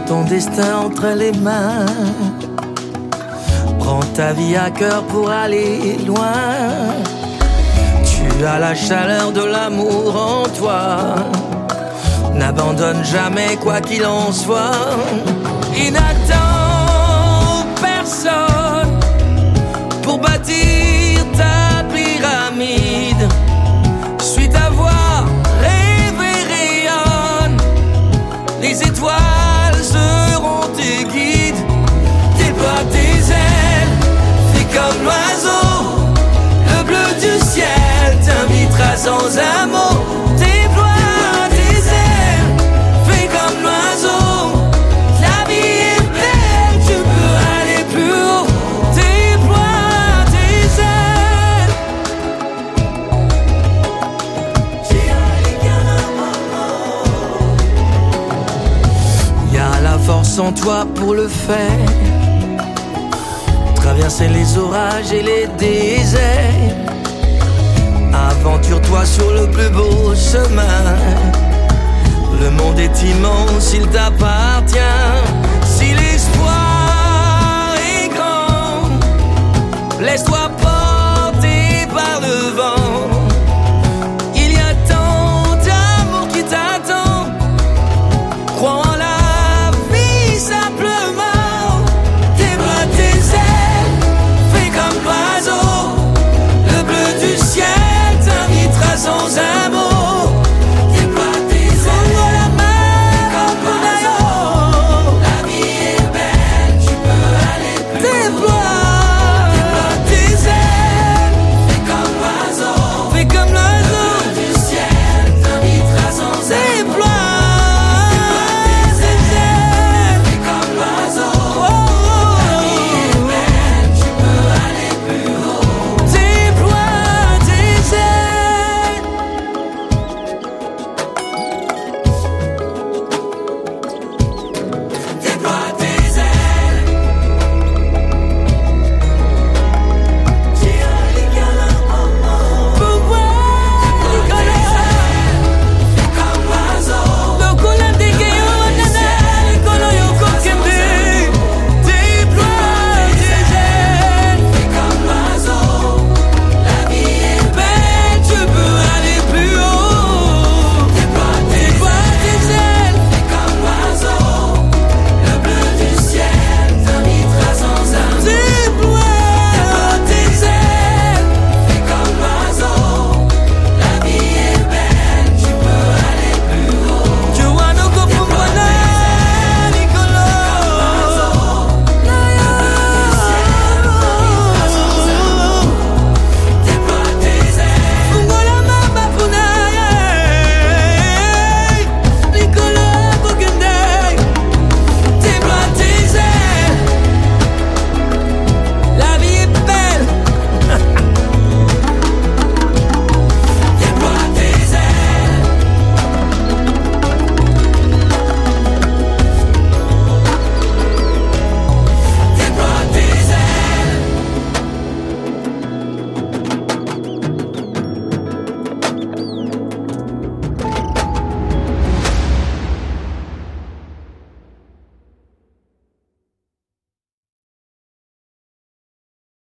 ton destin entre les mains. Prends ta vie à cœur pour aller loin. Tu as la chaleur de l'amour en toi. N'abandonne jamais quoi qu'il en soit. Il sans mot. Déploie tes ailes, fais comme l'oiseau. La vie est belle, tu peux aller plus haut. Déploie tes ailes. Y a la force en toi pour le faire. Traverser les orages et les déserts aventure-toi sur le plus beau chemin. Le monde est immense, il t'appartient. Si l'espoir est grand, laisse-toi pas.